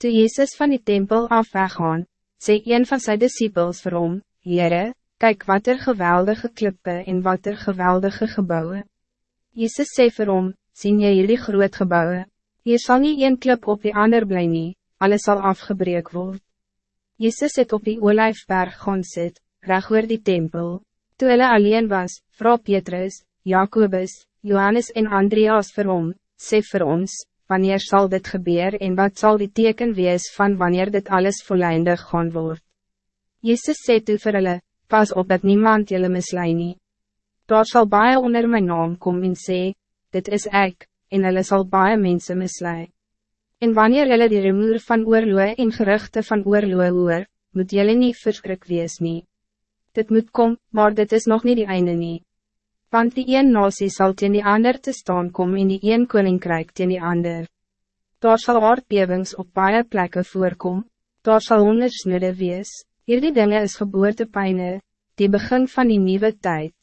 Toe Jezus van die tempel af weggaan, sê een van zijn disciples vir hom, Heere, kyk wat er geweldige klippe en wat er geweldige gebouwen. Jezus sê vir hom, sien jy hierdie groot gebouwen? Hier zal niet een klip op die ander bly nie, alles zal afgebreek worden. Jezus het op die olijfberg gaan sit, reg oor die tempel. Toe hulle alleen was, vrouw Petrus, Jacobus, Johannes en Andreas vir hom, sê vir ons, wanneer zal dit gebeuren en wat zal die teken wees van wanneer dit alles volleindig gaan word. Jezus sê toe vir hulle, pas op dat niemand julle mislei nie. Daar sal baie onder mijn naam kom en sê, dit is ek, en hulle sal baie mense mislei. En wanneer julle die remoer van oorloe en geruchte van oorloe hoor, moet julle nie verskrik wees nie dit moet kom, maar dit is nog niet die einde nie. Want die een nasie sal teen die ander te staan kom en die een koninkrijk teen die ander. Daar sal aardbewings op baie plekken voorkom, daar sal hongersnoede wees, hierdie dinge is geboortepijne, die begin van die nieuwe tijd.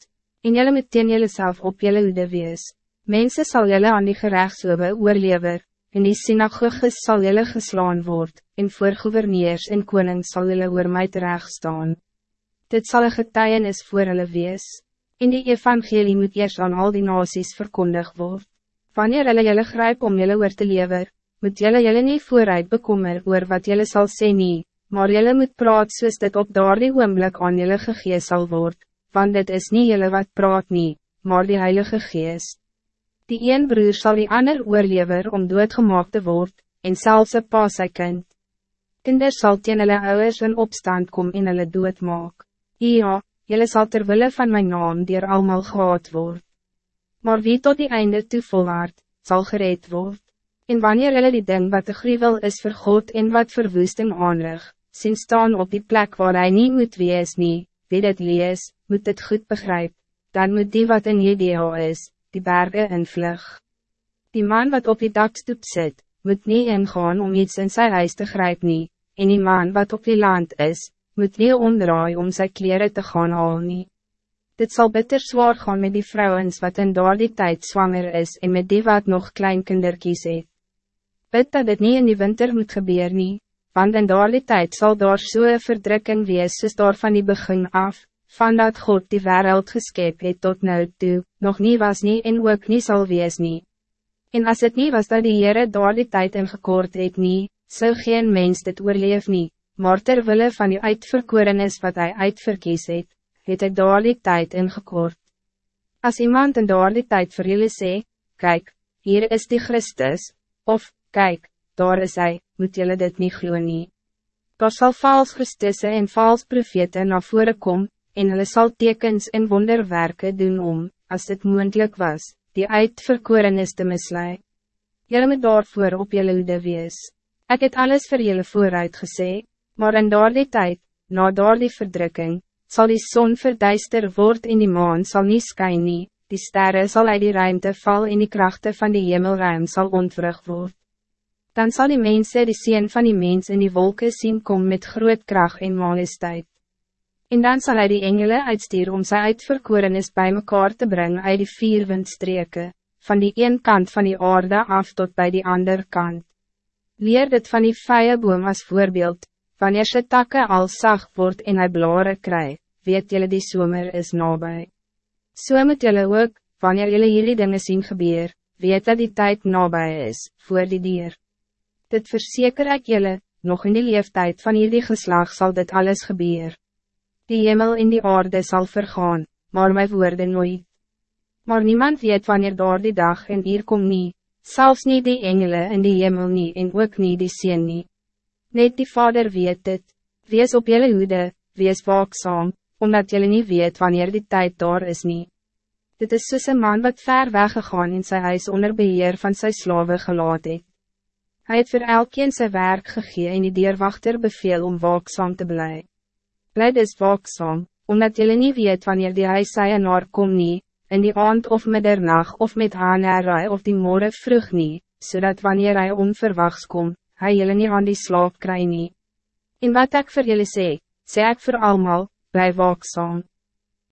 en jylle moet teen jylle self op jylle hoede wees. Mensen sal jylle aan die gerechtshoeve oorlever, en die synagoges sal jylle geslaan word, en voor gouverneurs en konings sal jylle oor my terecht staan dit zal een getuienis voor hulle wees, en die evangelie moet eerst aan al die nasies verkondig word. Wanneer hulle julle grijp om julle oor te lever, moet julle julle nie vooruit bekommer oor wat julle sal sê nie, maar julle moet praat soos dit op daardie oomblik aan julle gegees sal word, want dit is niet julle wat praat nie, maar die Heilige Geest. Die een broer zal die ander oorlever om doodgemaak te word, en zelfs een pa sy kind. Kinders sal teen hulle ouders in opstand kom en hulle doodmaak. Ja, jylle sal terwille van mijn naam dier allemaal gehad word. Maar wie tot die einde toe volwaard, zal gereed word. En wanneer jylle die ding wat de gruwel is vir God en wat verwoesting aanrig, sien staan op die plek waar hij niet moet wees nie, wie dit lees, moet het goed begrijp, dan moet die wat in Judea is, die bergen invlug. Die man wat op die dakstoep zit, moet niet ingaan om iets in zijn huis te grijpen, en die man wat op die land is, moet nie omdraai om zijn kleren te gaan haal nie. Dit zal bitter zwaar gaan met die vrouwens wat in die tijd zwanger is en met die wat nog klein kinderkies het. Bid dat dit niet in die winter moet gebeuren nie, want in die tijd zal daar so'n verdrukking wees soos daar van die begin af, van dat God die wereld geskep het tot nou toe, nog niet was nie en ook nie sal wees nie. En als het niet was dat die Heere daar die tijd ingekort het nie, zou geen mens dit oorleef nie, maar terwille van die uitverkorenis wat hij uitverkies het, het hy daar die tyd ingekort. As iemand in daar die tyd vir julle sê, kyk, hier is die Christus, of, kyk, daar is hij, moet julle dit niet glo nie. Daar sal vals Christusse en vals profete na vore kom, en hulle sal tekens en wonderwerke doen om, als het moendlik was, die uitverkorenis te mislei. Julle moet daarvoor op julle hoede wees. Ek het alles voor julle vooruit gesê, Maar in daardie tijd, na daardie verdrukking, zal die zon verduister word en die maan zal niet skyn nie, die sterren zal uit die ruimte val en die krachten van die hemelruim zal ontwrig word. Dan zal die mensen die zien van die mens in die wolken zien kom met groot kracht en majesteit. En dan zal hij die engelen uitstuur om sy uitverkorenis bij mekaar te brengen uit die vier windstreke, van die een kant van die aarde af tot bij die andere kant. Leer dit van die vijeboom als voorbeeld, Wanneer sy takke al zacht wordt en hy blare kry, weet jullie die zomer is nabij. So moet jullie ook, wanneer jullie jullie dingen zien gebeur, weet dat die tijd nabij is, voor die dier. Dit verzeker ik jullie, nog in die leeftijd van jullie geslag zal dit alles gebeuren. Die hemel in die aarde zal vergaan, maar mijn woorden nooit. Maar niemand weet wanneer door die dag en hier kom niet, zelfs niet die engelen in die hemel niet en ook niet die sien niet. Net die vader weet het, wees op jelle hoede, wees waakzaam, omdat jelle niet weet wanneer die tijd daar is niet. Dit is soos een man wat ver weggegaan in zijn huis onder beheer van zijn slaven gelaat het. Hy het vir elkeen sy werk gegee en die deurwachter beveel om waakzaam te blijven. Bly dus waakzaam, omdat jelle niet weet wanneer die huis sy naar kom nie, in die aand of middernacht of met haar of die morgen vroeg nie, zodat wanneer hij onverwachts komt, hij jullie niet aan die slaap kry nie. En wat ik voor jullie sê, sê ik voor allemaal, blijf waakzaam.